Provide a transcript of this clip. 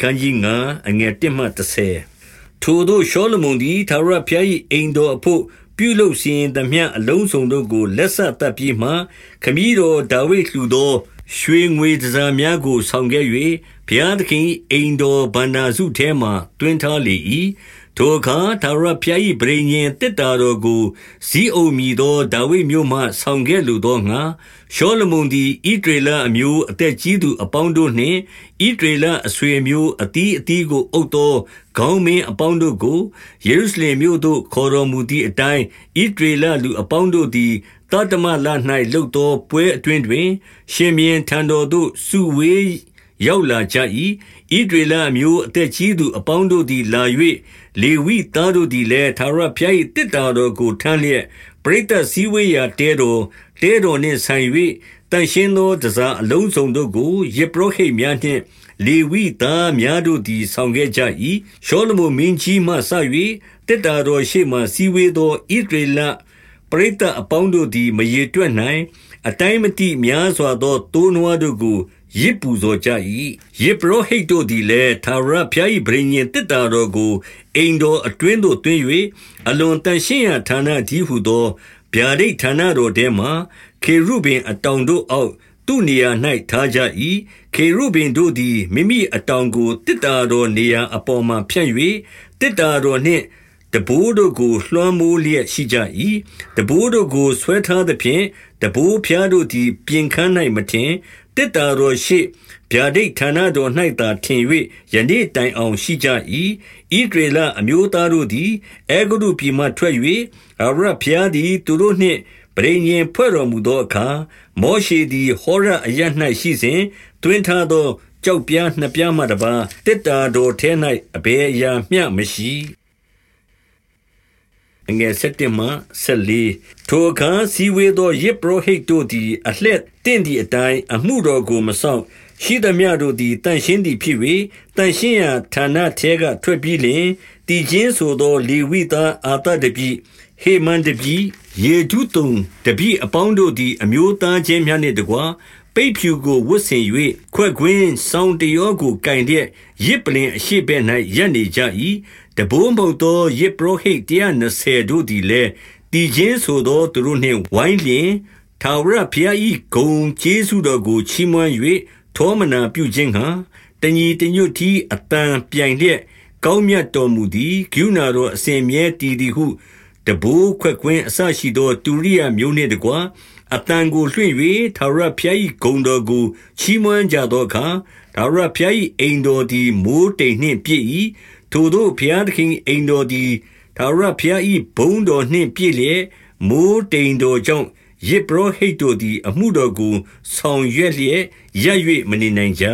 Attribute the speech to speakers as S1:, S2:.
S1: ခန်းကြီး9အငယ်1မှ30ထိုတို့ရှောလမုန်သည်သာရဖျား၏အိမ်တော်အဖို့ပြုလုပ်စီရင်သမျှအလုံးစုံတို့ကိုလက်ဆက်တပ်ပြီးမှခမည်းတော်ဒါဝိဒ်လှူသောရွှေငွေတစားများကိုဆောင်ခဲ့၍ ဘုရားသခင်အိမ်တော်ဗန္နာစုထဲမှတွင်ထားလေ၏ထိုအခါ ထာဝရဘုရား၏ပဋိညာဉ်သေတ္တာတော်ကို ဇိအုန်မည်သော ဒါဝိဒ်မြို့မှ ဆောင်ခဲ့လိုသောငှါ ရှောလမုန်သည် ဣသရေလအမျိုး အသက်ကြီးသူအပေါင်းတို့နှင့် ဣသရေလအဆွေအမျိုး အသီးအသီးကို အုပ်သော ခေါင်းမင်းအပေါင်းတို့ကို ယေရုရှလင်မြို့သို့ ခေါ်တော်မူသည့်အတိုင်း ဣသရေလလူအပေါင်းတို့သည် သတ္တမလ၌လုပ်သောပွဲအတွင်းတွင် ရှင်ဘုရင်ထံတော်သို့ စုဝေး ရောက်လာကြ၏ဣဒရေလအမျိုးအသက်ကြီးသူအပေါင်းတို့သည်လာ၍လေဝိသားတို့သည်လည်းသာရဖျား၏တစ်တာတော်ကိုထမ်းလျက်ပရိသတ်စည်းဝေးရာတဲတော်တဲတော်နှင့်ဆိုင်၍တန်ရှင်းသောတစားအလုံးစုံတို့ကိုယေပရောဟိတ်များနှင့်လေဝိသားများတို့သည်ဆောင်ခဲ့ကြ၏ရှောလမုန်မင်းကြီးမှဆ၍တစ်တာတော်ရှိမှစည်းဝေးသောဣဒရေလပရိသတ်အပေါင်းတို့သည်မရေတွက်နိုင် အတိုင်းမတိများစွာသောတိုးနွားတို့ကိုယဇ်ပူဇော်ကြ၏။ယဇ်ပုရောဟိတ်တို့သည်လည်းထာဝရဘုရား၏ပဋိညာဉ်သေတ္တာတော်ကိုအိမ်တော်အတွင်းသို့သွင်း၍အလွန်သန့်ရှင်းရာဌာနတည်းဟူသောဗျာဒိတ်ဌာနတော်ထဲမှာခေရုဗိမ်အတောင်တို့အောက်သူ့နေရာ၌ထားကြ၏။ခေရုဗိမ်တို့သည်မိမိအတောင်ကိုသေတ္တာတော်နေရာအပေါ်မှာဖြန့်၍သေတ္တာတော်နှင့် တံပိုးတို့ကိုလွှမ်းမိုးလျက်ရှိကြ၏။တံပိုးတို့ကိုဆွဲထားသဖြင့်တံပိုးဖျားတို့သည်ပြင်ခန်း၌မထင်။သေတ္တာတော်ရှေ့ဗျာဒိတ်ဌာနတော်၌သာထင်၍ယနေ့တိုင်အောင်ရှိကြ၏။ဣသရေလအမျိုးသားတို့သည်အဲဂုတ္တုပြည်မှထွက်၍ထာဝရဘုရားသည်သူတို့နှင့်ပဋိညာဉ်ဖွဲ့တော်မူသောအခါ၊မောရှေသည်ဟောရပ်အရပ်၌ရှိစဉ်သွင်းထားသောကျောက်ပြားနှစ်ပြားမှတပါးသေတ္တာတော်ထဲ၌အဘယ်အရာမျှမရှိ အငယ်7မှ14ထိုအခါစီဝေသောယေဘရဟိတ်တို့သည်အလှက်တင့်သည့်အတိုင်းအမှုတော်ကိုမဆောင်ရှိသမျှတို့သည်တန်ရှင်းသည်ဖြစ်၍တန်ရှင်းရာဌာနထဲကထွက်ပြီးလျှင်တည်ခြင်းဆိုသောလေဝိသားအာတတပိဟေမန်တပိယေဒုတုံတပိအပေါင်းတို့သည်အမျိုးသားချင်းများနှင့်တကွာ ပိတ်ဖြူကိုဝတ်ဆင်၍ခွက်ကွင်းစောင်းတရောကိုကင်တဲ့ရစ်ပလင်အရှိဘဲ၌ရပ်နေကြ၏တဘိုးမုတ်သောယစ်ပရောဟိတ်120တို့သည်လည်းတည်ခြင်းဆိုသောသူတို့နှင့်ဝိုင်းလျင်ထာဝရဘုရား၏ဂုံကျေးဇူးတော်ကိုချီးမွမ်း၍ထောမနာပြုခြင်းဟံတညီတညွတ်တီအတန်ပြိုင်လျက်ကောင်းမြတ်တော်မူသည်ဂုဏတော်အစဉ်မြဲတည်သည်ဟုတဘိုးခွက်ကွင်းအဆရှိသော တူရိယမျိုးနှင့်တကွာ အတန်ကိုလွှင့်၍ထာဝရဘုရား၏ဂုံတော်ကို ချီးမွမ်းကြသောအခါထာဝရဘုရား၏အိမ်တော်သည်မိုးတိမ်နှင့်ပြည့်၏ထိုတို့ဘုရားသခင်အိမ်တော်သည်ထာဝရဘုရား၏ဘုန်းတော်နှင့်ပြည့်လျက်မိုးတိမ်တော်ကြောင့်ယေဘရဟိတ်တို့သည် အမှုတော်ကိုဆောင်ရွက်လျက်ရ၍မနေနိုင်ကြ